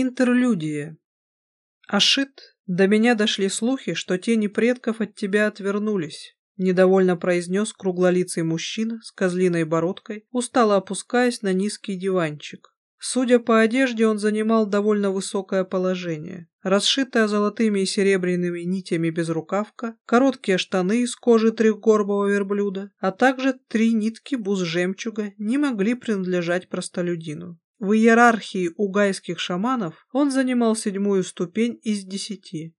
Интерлюдия. Ашит, до меня дошли слухи, что тени предков от тебя отвернулись. Недовольно произнес круглолицый мужчина с козлиной бородкой, устало опускаясь на низкий диванчик. Судя по одежде, он занимал довольно высокое положение. Расшитая золотыми и серебряными нитями безрукавка, короткие штаны из кожи трехгорбого верблюда, а также три нитки бус жемчуга не могли принадлежать простолюдину. В иерархии угайских шаманов он занимал седьмую ступень из десяти.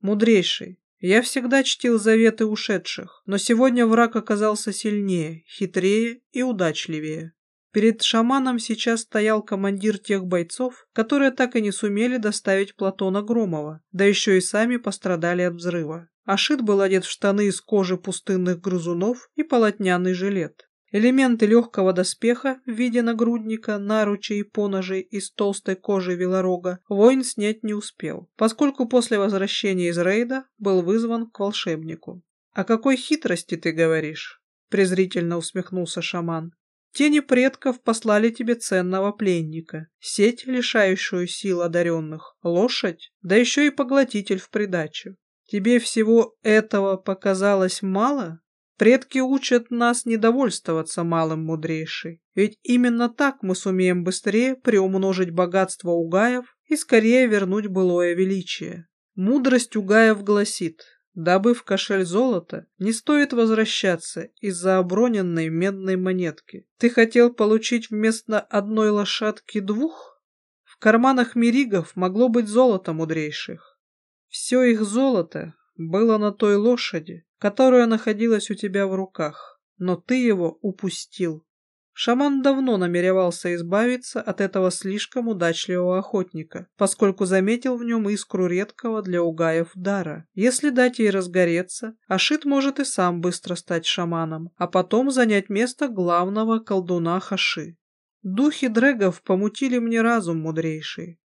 Мудрейший. Я всегда чтил заветы ушедших, но сегодня враг оказался сильнее, хитрее и удачливее. Перед шаманом сейчас стоял командир тех бойцов, которые так и не сумели доставить Платона Громова, да еще и сами пострадали от взрыва. Ашит был одет в штаны из кожи пустынных грызунов и полотняный жилет. Элементы легкого доспеха в виде нагрудника, наручей и поножей из толстой кожи велорога воин снять не успел, поскольку после возвращения из рейда был вызван к волшебнику. «О какой хитрости ты говоришь?» — презрительно усмехнулся шаман. «Тени предков послали тебе ценного пленника, сеть, лишающую сил одаренных, лошадь, да еще и поглотитель в придачу. Тебе всего этого показалось мало?» Предки учат нас недовольствоваться малым мудрейший, ведь именно так мы сумеем быстрее приумножить богатство угаев и скорее вернуть былое величие. Мудрость угаев гласит, добыв кошель золота, не стоит возвращаться из-за оброненной медной монетки. Ты хотел получить вместо одной лошадки двух? В карманах миригов могло быть золото мудрейших. Все их золото было на той лошади, которая находилась у тебя в руках, но ты его упустил. Шаман давно намеревался избавиться от этого слишком удачливого охотника, поскольку заметил в нем искру редкого для угаев дара. Если дать ей разгореться, Ашит может и сам быстро стать шаманом, а потом занять место главного колдуна Хаши. Духи дрэгов помутили мне разум, мудрейший.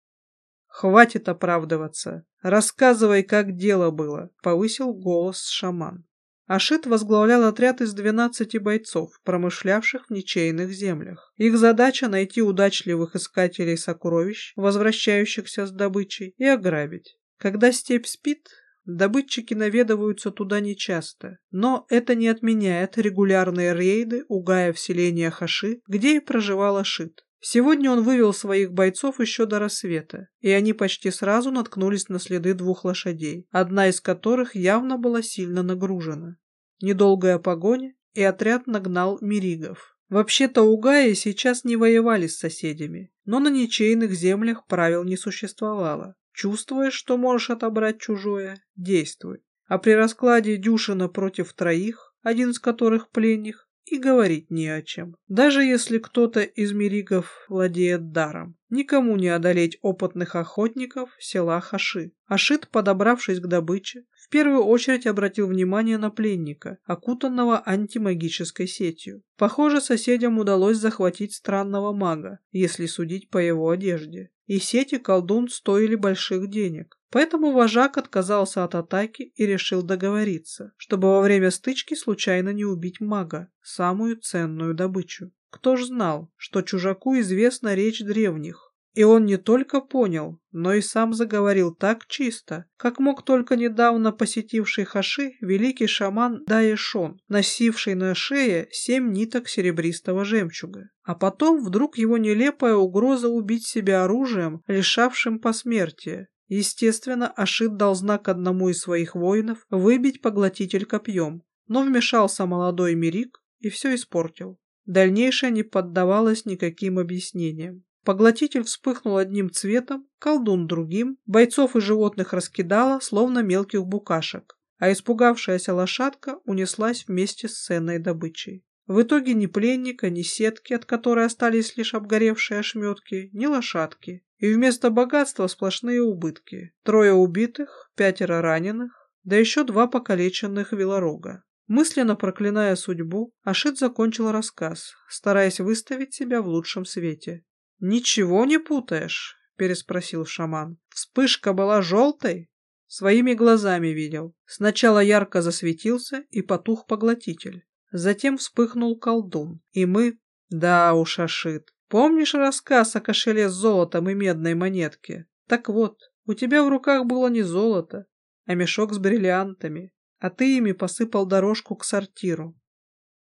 «Хватит оправдываться. Рассказывай, как дело было», — повысил голос шаман. Ашит возглавлял отряд из двенадцати бойцов, промышлявших в ничейных землях. Их задача — найти удачливых искателей сокровищ, возвращающихся с добычей, и ограбить. Когда степь спит, добытчики наведываются туда нечасто, но это не отменяет регулярные рейды угая в селение Хаши, где и проживал Ашит. Сегодня он вывел своих бойцов еще до рассвета, и они почти сразу наткнулись на следы двух лошадей, одна из которых явно была сильно нагружена. Недолгая погоня, и отряд нагнал миригов. Вообще-то угаи сейчас не воевали с соседями, но на ничейных землях правил не существовало. Чувствуешь, что можешь отобрать чужое, действуй. А при раскладе дюшина против троих, один из которых пленник, и говорить не о чем. Даже если кто-то из миригов владеет даром. Никому не одолеть опытных охотников села Хаши. Ашит, подобравшись к добыче, в первую очередь обратил внимание на пленника, окутанного антимагической сетью. Похоже, соседям удалось захватить странного мага, если судить по его одежде. И сети колдун стоили больших денег. Поэтому вожак отказался от атаки и решил договориться, чтобы во время стычки случайно не убить мага, самую ценную добычу. Кто ж знал, что чужаку известна речь древних, и он не только понял, но и сам заговорил так чисто, как мог только недавно посетивший Хаши великий шаман Даешон, носивший на шее семь ниток серебристого жемчуга. А потом вдруг его нелепая угроза убить себя оружием, лишавшим посмертия. Естественно, Ашит дал знак одному из своих воинов выбить поглотитель копьем, но вмешался молодой Мирик и все испортил. Дальнейшее не поддавалось никаким объяснениям. Поглотитель вспыхнул одним цветом, колдун другим, бойцов и животных раскидала, словно мелких букашек, а испугавшаяся лошадка унеслась вместе с ценной добычей. В итоге ни пленника, ни сетки, от которой остались лишь обгоревшие ошметки, ни лошадки. И вместо богатства сплошные убытки. Трое убитых, пятеро раненых, да еще два покалеченных велорога. Мысленно проклиная судьбу, Ашит закончил рассказ, стараясь выставить себя в лучшем свете. «Ничего не путаешь?» — переспросил шаман. «Вспышка была желтой?» Своими глазами видел. Сначала ярко засветился и потух поглотитель. Затем вспыхнул колдун. И мы... Да уж, Ашит. Помнишь рассказ о кошеле с золотом и медной монетке? Так вот, у тебя в руках было не золото, а мешок с бриллиантами, а ты ими посыпал дорожку к сортиру.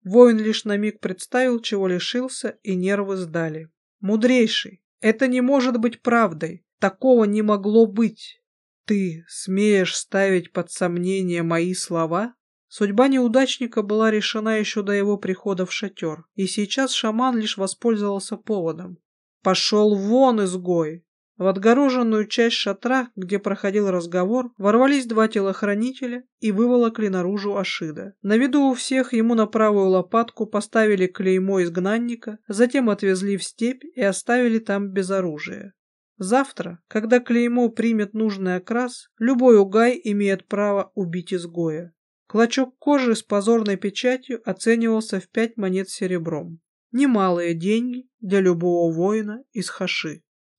Воин лишь на миг представил, чего лишился, и нервы сдали. Мудрейший, это не может быть правдой. Такого не могло быть. Ты смеешь ставить под сомнение мои слова? Судьба неудачника была решена еще до его прихода в шатер, и сейчас шаман лишь воспользовался поводом. «Пошел вон, изгой!» В отгороженную часть шатра, где проходил разговор, ворвались два телохранителя и выволокли наружу Ашида. На виду у всех ему на правую лопатку поставили клеймо изгнанника, затем отвезли в степь и оставили там без оружия. Завтра, когда клеймо примет нужный окрас, любой угай имеет право убить изгоя. Клочок кожи с позорной печатью оценивался в пять монет серебром. Немалые деньги для любого воина из Хаши.